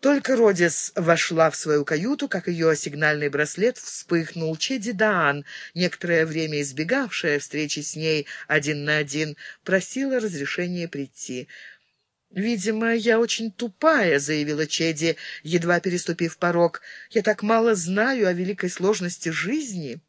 Только Родис вошла в свою каюту, как ее сигнальный браслет вспыхнул. Чеди Даан, некоторое время избегавшая встречи с ней один на один, просила разрешения прийти. «Видимо, я очень тупая», — заявила Чеди, едва переступив порог. «Я так мало знаю о великой сложности жизни».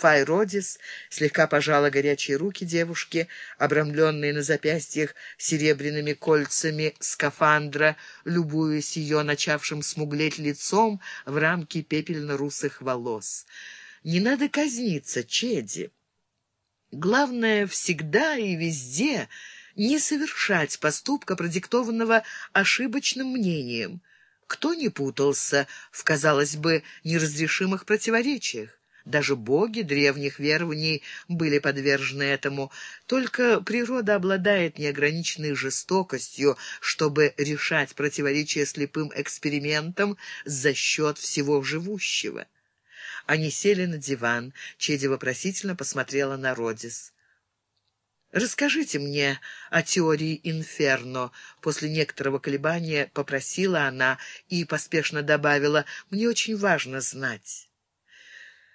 Файродис слегка пожала горячие руки девушки, обрамленные на запястьях серебряными кольцами скафандра, любуясь ее начавшим смуглеть лицом в рамке пепельно-русых волос. «Не надо казниться, Чеди. Главное, всегда и везде не совершать поступка, продиктованного ошибочным мнением. Кто не путался в, казалось бы, неразрешимых противоречиях? Даже боги древних верований были подвержены этому. Только природа обладает неограниченной жестокостью, чтобы решать противоречия слепым экспериментам за счет всего живущего. Они сели на диван. Чеди вопросительно посмотрела на Родис. «Расскажите мне о теории инферно», — после некоторого колебания попросила она и поспешно добавила, «мне очень важно знать».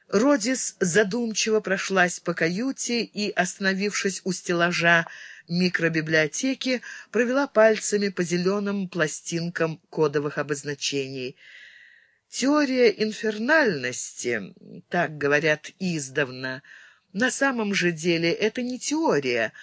Родис задумчиво прошлась по каюте и, остановившись у стеллажа микробиблиотеки, провела пальцами по зеленым пластинкам кодовых обозначений. Теория инфернальности, так говорят издавна, на самом же деле это не теория,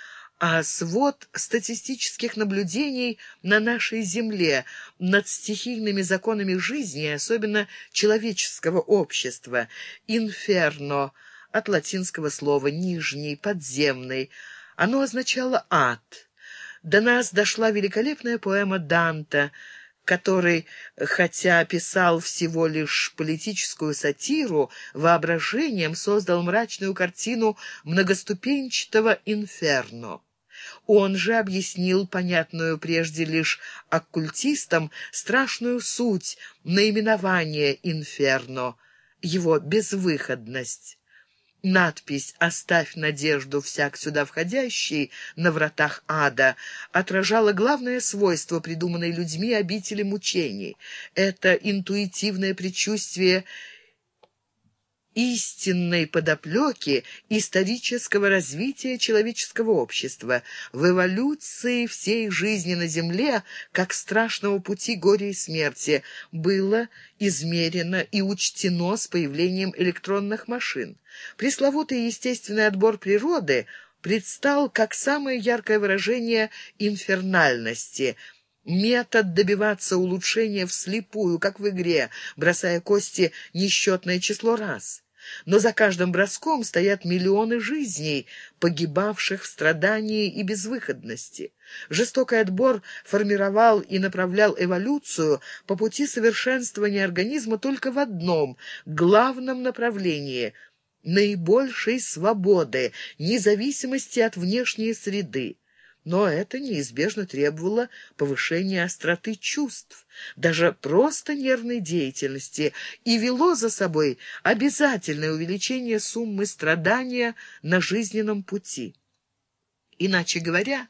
а свод статистических наблюдений на нашей Земле над стихийными законами жизни, особенно человеческого общества. «Инферно» от латинского слова «нижний», «подземный». Оно означало «ад». До нас дошла великолепная поэма Данта, который, хотя писал всего лишь политическую сатиру, воображением создал мрачную картину многоступенчатого инферно. Он же объяснил понятную прежде лишь оккультистам страшную суть наименования «Инферно», его безвыходность. Надпись «Оставь надежду всяк сюда входящий» на вратах ада отражала главное свойство придуманной людьми обители мучений. Это интуитивное предчувствие истинной подоплеки исторического развития человеческого общества, в эволюции всей жизни на Земле, как страшного пути горя и смерти, было измерено и учтено с появлением электронных машин. Пресловутый естественный отбор природы предстал как самое яркое выражение инфернальности – Метод добиваться улучшения вслепую, как в игре, бросая кости несчетное число раз. Но за каждым броском стоят миллионы жизней, погибавших в страдании и безвыходности. Жестокий отбор формировал и направлял эволюцию по пути совершенствования организма только в одном, главном направлении – наибольшей свободы, независимости от внешней среды. Но это неизбежно требовало повышения остроты чувств, даже просто нервной деятельности, и вело за собой обязательное увеличение суммы страдания на жизненном пути. Иначе говоря,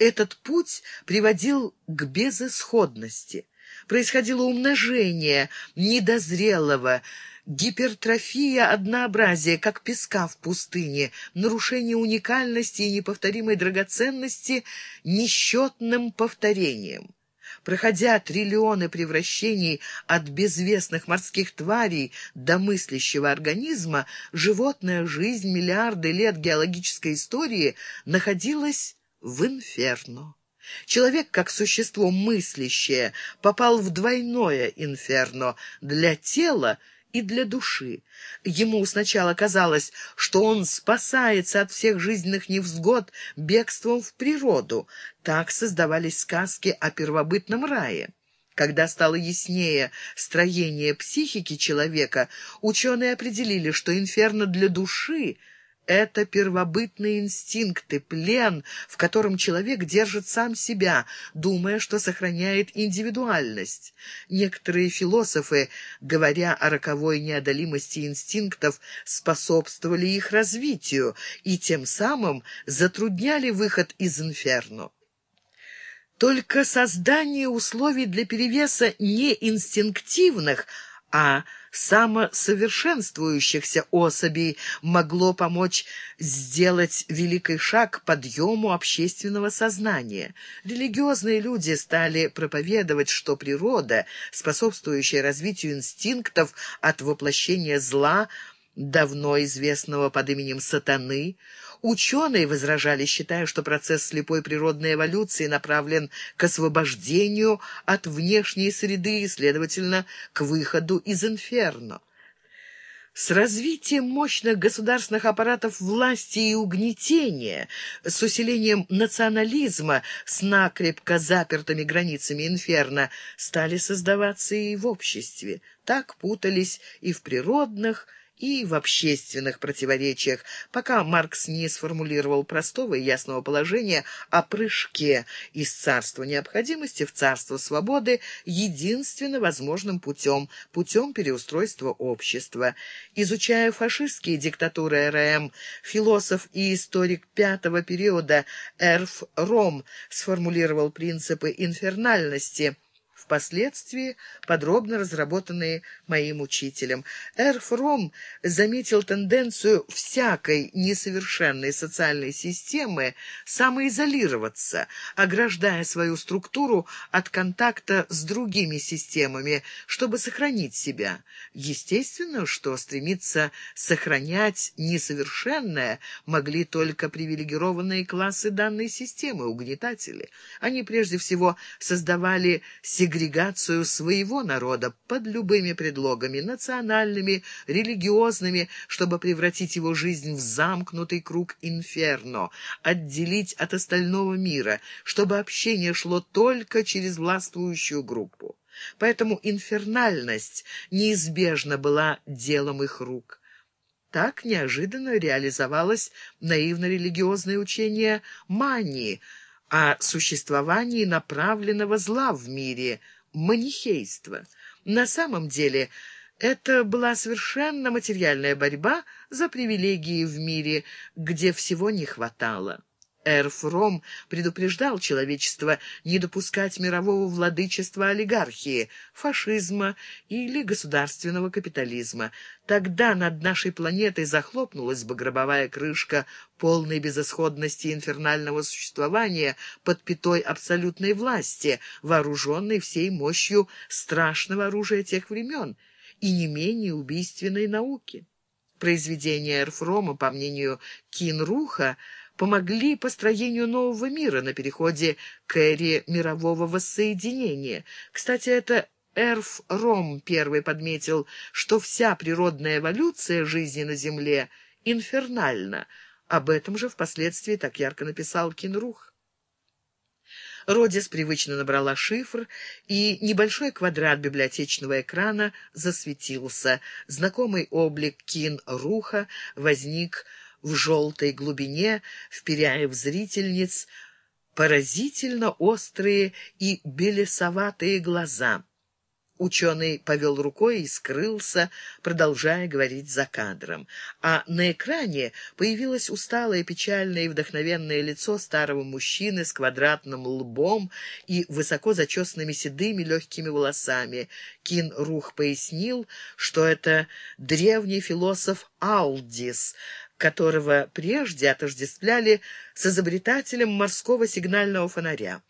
этот путь приводил к безысходности. Происходило умножение недозрелого, Гипертрофия однообразия, как песка в пустыне, нарушение уникальности и неповторимой драгоценности несчетным повторением. Проходя триллионы превращений от безвестных морских тварей до мыслящего организма, животная жизнь миллиарды лет геологической истории находилась в инферно. Человек, как существо мыслящее, попал в двойное инферно для тела и для души. Ему сначала казалось, что он спасается от всех жизненных невзгод бегством в природу. Так создавались сказки о первобытном рае. Когда стало яснее строение психики человека, ученые определили, что инферно для души — это первобытные инстинкты, плен, в котором человек держит сам себя, думая, что сохраняет индивидуальность. Некоторые философы, говоря о роковой неодолимости инстинктов, способствовали их развитию и тем самым затрудняли выход из инферно. Только создание условий для перевеса не инстинктивных, а самосовершенствующихся особей могло помочь сделать великий шаг к подъему общественного сознания. Религиозные люди стали проповедовать, что природа, способствующая развитию инстинктов от воплощения зла, давно известного под именем сатаны, Ученые возражали, считая, что процесс слепой природной эволюции направлен к освобождению от внешней среды и, следовательно, к выходу из инферно. С развитием мощных государственных аппаратов власти и угнетения, с усилением национализма, с накрепко запертыми границами инферно, стали создаваться и в обществе. Так путались и в природных, и в общественных противоречиях, пока Маркс не сформулировал простого и ясного положения о прыжке из царства необходимости в царство свободы единственно возможным путем, путем переустройства общества. Изучая фашистские диктатуры РМ, философ и историк пятого периода Эрф Ром сформулировал принципы инфернальности – впоследствии подробно разработанные моим учителем. Эрфром заметил тенденцию всякой несовершенной социальной системы самоизолироваться, ограждая свою структуру от контакта с другими системами, чтобы сохранить себя. Естественно, что стремиться сохранять несовершенное могли только привилегированные классы данной системы, угнетатели. Они прежде всего создавали сегрегацию сегрегацию своего народа под любыми предлогами, национальными, религиозными, чтобы превратить его жизнь в замкнутый круг инферно, отделить от остального мира, чтобы общение шло только через властвующую группу. Поэтому инфернальность неизбежно была делом их рук. Так неожиданно реализовалось наивно-религиозное учение мании – о существовании направленного зла в мире, манихейства. На самом деле это была совершенно материальная борьба за привилегии в мире, где всего не хватало. Эрфром предупреждал человечество не допускать мирового владычества олигархии, фашизма или государственного капитализма. Тогда над нашей планетой захлопнулась бы гробовая крышка полной безысходности инфернального существования под пятой абсолютной власти, вооруженной всей мощью страшного оружия тех времен и не менее убийственной науки. Произведения Эрфрома, по мнению Кинруха, помогли построению нового мира на переходе к эре мирового воссоединения. Кстати, это Эрф Ром первый подметил, что вся природная эволюция жизни на Земле инфернальна. Об этом же впоследствии так ярко написал Кинрух. Родис привычно набрала шифр, и небольшой квадрат библиотечного экрана засветился. Знакомый облик Кин Руха возник в желтой глубине, вперяя в зрительниц поразительно острые и белесоватые глаза. Ученый повел рукой и скрылся, продолжая говорить за кадром. А на экране появилось усталое, печальное и вдохновенное лицо старого мужчины с квадратным лбом и высоко зачесанными седыми легкими волосами. Кин Рух пояснил, что это древний философ Алдис, которого прежде отождествляли с изобретателем морского сигнального фонаря.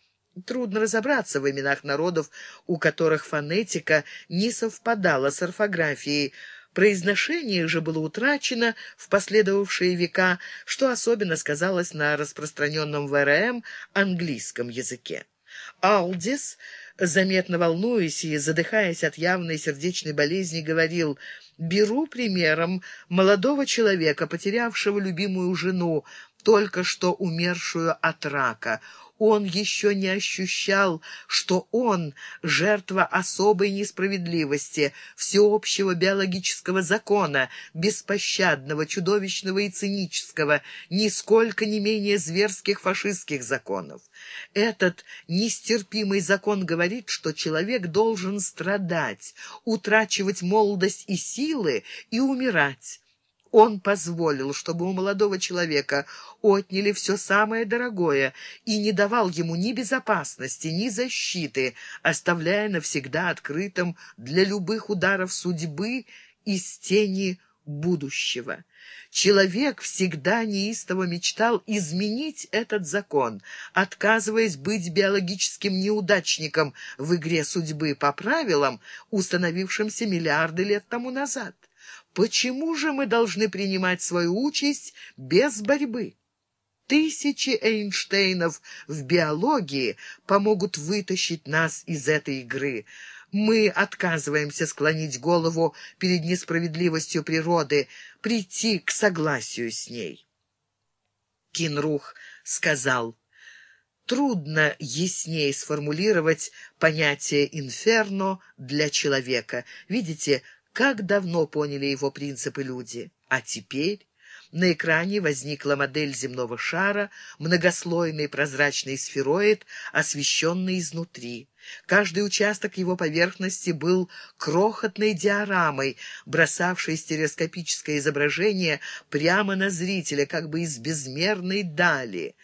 Трудно разобраться в именах народов, у которых фонетика не совпадала с орфографией, Произношение же было утрачено в последовавшие века, что особенно сказалось на распространенном в РМ английском языке. Алдис, заметно волнуясь и задыхаясь от явной сердечной болезни, говорил «Беру примером молодого человека, потерявшего любимую жену, только что умершую от рака он еще не ощущал, что он — жертва особой несправедливости, всеобщего биологического закона, беспощадного, чудовищного и цинического, нисколько не менее зверских фашистских законов. Этот нестерпимый закон говорит, что человек должен страдать, утрачивать молодость и силы и умирать. Он позволил, чтобы у молодого человека отняли все самое дорогое и не давал ему ни безопасности, ни защиты, оставляя навсегда открытым для любых ударов судьбы из тени будущего. Человек всегда неистово мечтал изменить этот закон, отказываясь быть биологическим неудачником в игре судьбы по правилам, установившимся миллиарды лет тому назад. Почему же мы должны принимать свою участь без борьбы? Тысячи Эйнштейнов в биологии помогут вытащить нас из этой игры. Мы отказываемся склонить голову перед несправедливостью природы, прийти к согласию с ней. Кинрух сказал, трудно яснее сформулировать понятие «инферно» для человека. Видите, как давно поняли его принципы люди. А теперь на экране возникла модель земного шара, многослойный прозрачный сфероид, освещенный изнутри. Каждый участок его поверхности был крохотной диорамой, бросавшей стереоскопическое изображение прямо на зрителя, как бы из безмерной дали.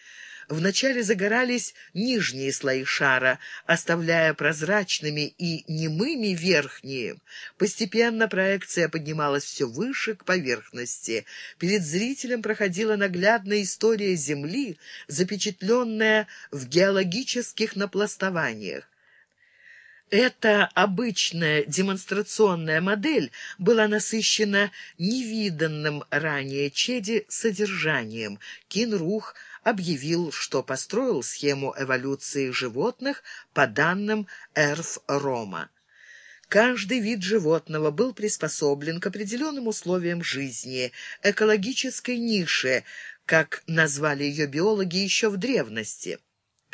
Вначале загорались нижние слои шара, оставляя прозрачными и немыми верхние. Постепенно проекция поднималась все выше к поверхности. Перед зрителем проходила наглядная история Земли, запечатленная в геологических напластованиях. Эта обычная демонстрационная модель была насыщена невиданным ранее Чеди содержанием. Кинрух объявил, что построил схему эволюции животных по данным Эрф-Рома. Каждый вид животного был приспособлен к определенным условиям жизни, экологической нише, как назвали ее биологи еще в древности.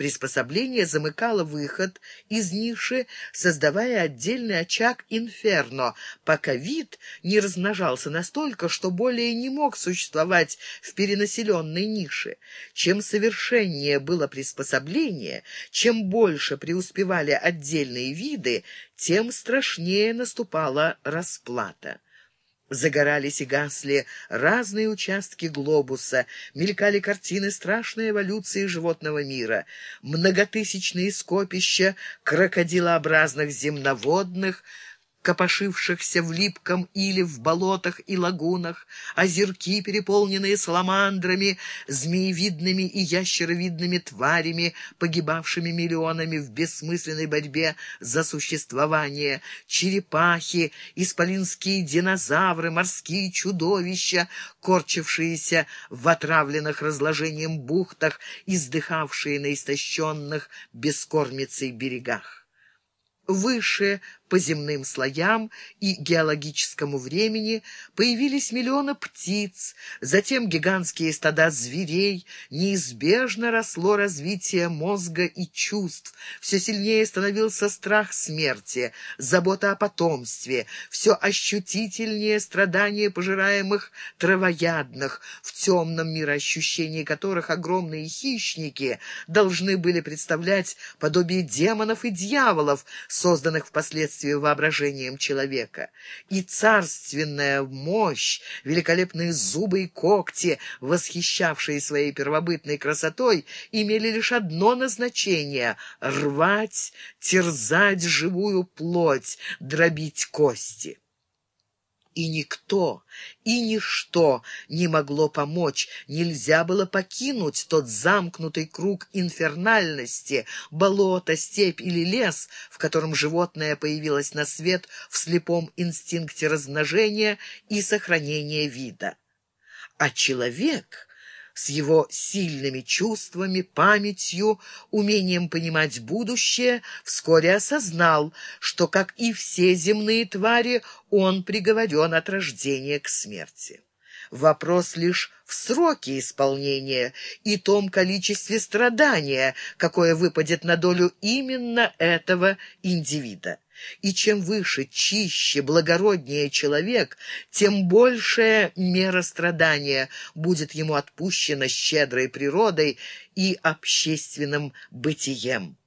Приспособление замыкало выход из ниши, создавая отдельный очаг инферно, пока вид не размножался настолько, что более не мог существовать в перенаселенной нише. Чем совершеннее было приспособление, чем больше преуспевали отдельные виды, тем страшнее наступала расплата. Загорались и гасли разные участки глобуса, мелькали картины страшной эволюции животного мира, многотысячные скопища крокодилообразных земноводных — копошившихся в липком или в болотах и лагунах, озерки, переполненные саламандрами, змеевидными и ящеровидными тварями, погибавшими миллионами в бессмысленной борьбе за существование, черепахи, исполинские динозавры, морские чудовища, корчившиеся в отравленных разложением бухтах, издыхавшие на истощенных бескормицей берегах. Выше по земным слоям и геологическому времени появились миллионы птиц, затем гигантские стада зверей, неизбежно росло развитие мозга и чувств, все сильнее становился страх смерти, забота о потомстве, все ощутительнее страдания пожираемых травоядных, в темном мироощущении которых огромные хищники должны были представлять подобие демонов и дьяволов, созданных впоследствии действию воображением человека. И царственная мощь, великолепные зубы и когти, восхищавшие своей первобытной красотой, имели лишь одно назначение — рвать, терзать живую плоть, дробить кости. И никто, и ничто не могло помочь, нельзя было покинуть тот замкнутый круг инфернальности, болото, степь или лес, в котором животное появилось на свет в слепом инстинкте размножения и сохранения вида. А человек с его сильными чувствами, памятью, умением понимать будущее, вскоре осознал, что, как и все земные твари, он приговорен от рождения к смерти. Вопрос лишь в сроке исполнения и том количестве страдания, какое выпадет на долю именно этого индивида. И чем выше, чище, благороднее человек, тем большая мера страдания будет ему отпущена щедрой природой и общественным бытием.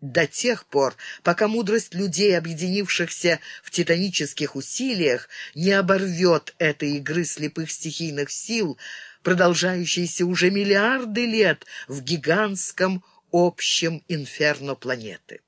до тех пор, пока мудрость людей, объединившихся в титанических усилиях, не оборвет этой игры слепых стихийных сил, продолжающейся уже миллиарды лет в гигантском общем инферно планеты.